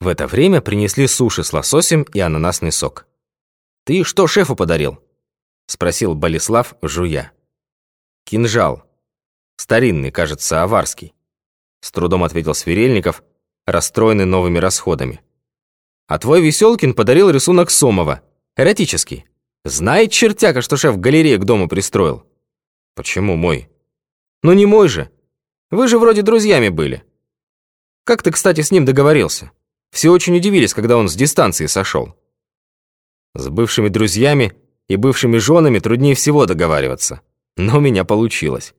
В это время принесли суши с лососем и ананасный сок. «Ты что шефу подарил?» — спросил Болеслав, жуя. «Кинжал. Старинный, кажется, аварский», — с трудом ответил Сверельников, расстроенный новыми расходами. «А твой Веселкин подарил рисунок Сомова, эротический. Знает чертяка, что шеф галерею к дому пристроил». «Почему мой?» «Ну не мой же. Вы же вроде друзьями были. Как ты, кстати, с ним договорился?» Все очень удивились, когда он с дистанции сошел. С бывшими друзьями и бывшими женами труднее всего договариваться. Но у меня получилось.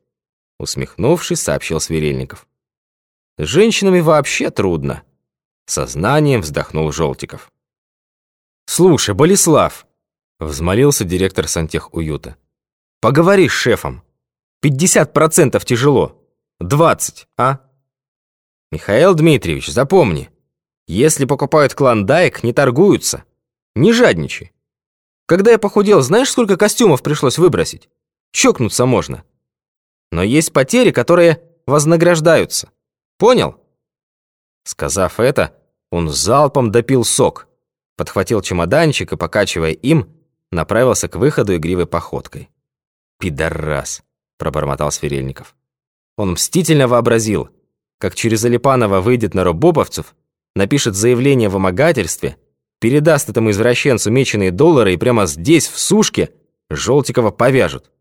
Усмехнувшись, сообщил Сверельников. С женщинами вообще трудно. Сознанием вздохнул Желтиков. «Слушай, Болеслав!» Взмолился директор сантехуюта. «Поговори с шефом. 50% тяжело. 20, а?» «Михаил Дмитриевич, запомни, если покупают клондайк, не торгуются. Не жадничай. Когда я похудел, знаешь, сколько костюмов пришлось выбросить? Чокнуться можно. Но есть потери, которые вознаграждаются. Понял? Сказав это, он залпом допил сок, подхватил чемоданчик и, покачивая им, направился к выходу игривой походкой. «Пидорас!» – пробормотал Сверельников. Он мстительно вообразил, как через Алипанова выйдет на робоповцев напишет заявление в вымогательстве, передаст этому извращенцу меченые доллары и прямо здесь, в сушке, Желтикова повяжут.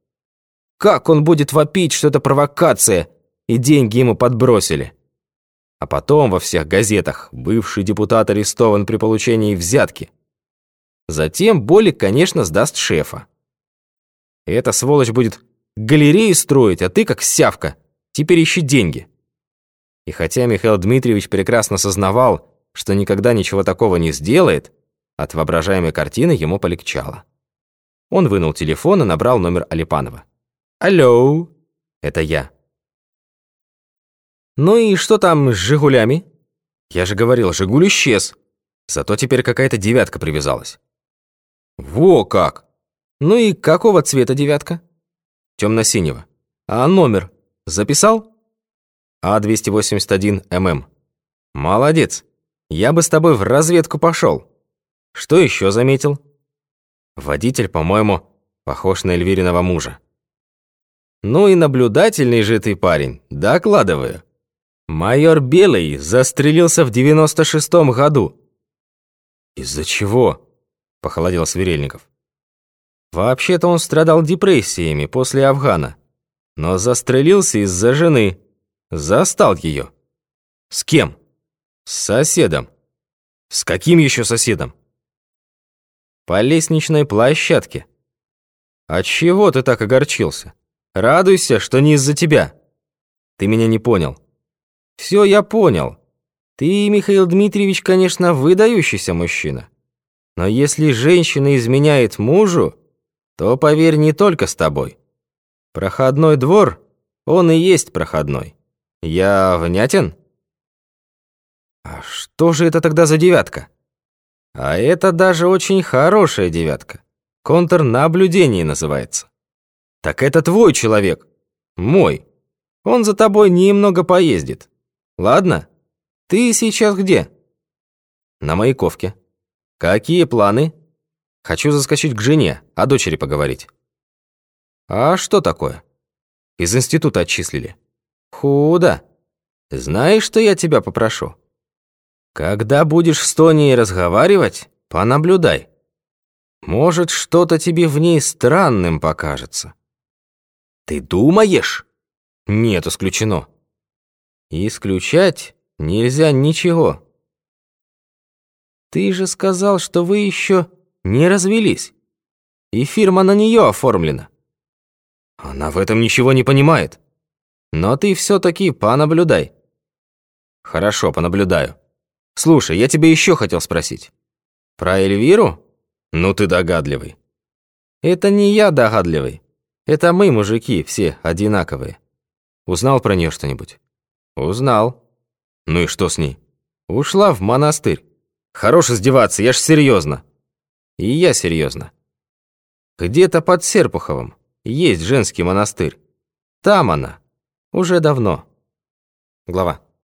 Как он будет вопить, что это провокация, и деньги ему подбросили? А потом во всех газетах бывший депутат арестован при получении взятки. Затем Болик, конечно, сдаст шефа. Эта сволочь будет галереи строить, а ты, как сявка, теперь ищи деньги. И хотя Михаил Дмитриевич прекрасно сознавал, что никогда ничего такого не сделает, от воображаемой картины ему полегчало. Он вынул телефон и набрал номер Алипанова. «Алло, это я». «Ну и что там с «Жигулями»?» «Я же говорил, «Жигуль» исчез. Зато теперь какая-то девятка привязалась». «Во как! Ну и какого цвета девятка?» «Темно-синего. А номер записал?» А-281ММ. Молодец. Я бы с тобой в разведку пошел. Что еще заметил? Водитель, по-моему, похож на Эльвириного мужа. Ну и наблюдательный же ты парень, докладываю. Майор Белый застрелился в 96-м году. Из-за чего? Похолодел Сверельников. Вообще-то он страдал депрессиями после Афгана, но застрелился из-за жены. Застал ее. С кем? С соседом. С каким еще соседом? По лестничной площадке. От чего ты так огорчился? Радуйся, что не из-за тебя. Ты меня не понял. Все я понял. Ты, Михаил Дмитриевич, конечно, выдающийся мужчина. Но если женщина изменяет мужу, то, поверь, не только с тобой. Проходной двор, он и есть проходной. Я внятен? А что же это тогда за девятка? А это даже очень хорошая девятка. Контрнаблюдение называется. Так это твой человек. Мой. Он за тобой немного поездит. Ладно? Ты сейчас где? На Маяковке. Какие планы? Хочу заскочить к жене, о дочери поговорить. А что такое? Из института отчислили. Худо. Знаешь, что я тебя попрошу? Когда будешь с Тонией разговаривать, понаблюдай. Может, что-то тебе в ней странным покажется. Ты думаешь? Нет, исключено. Исключать нельзя ничего. Ты же сказал, что вы еще не развелись. И фирма на нее оформлена. Она в этом ничего не понимает. Но ты все-таки понаблюдай. Хорошо, понаблюдаю. Слушай, я тебе еще хотел спросить. Про Эльвиру? Ну ты догадливый. Это не я догадливый. Это мы, мужики, все одинаковые. Узнал про нее что-нибудь? Узнал. Ну и что с ней? Ушла в монастырь. Хорош издеваться, я ж серьезно. И я серьезно. Где-то под Серпуховым есть женский монастырь. Там она. Уже давно. Глава.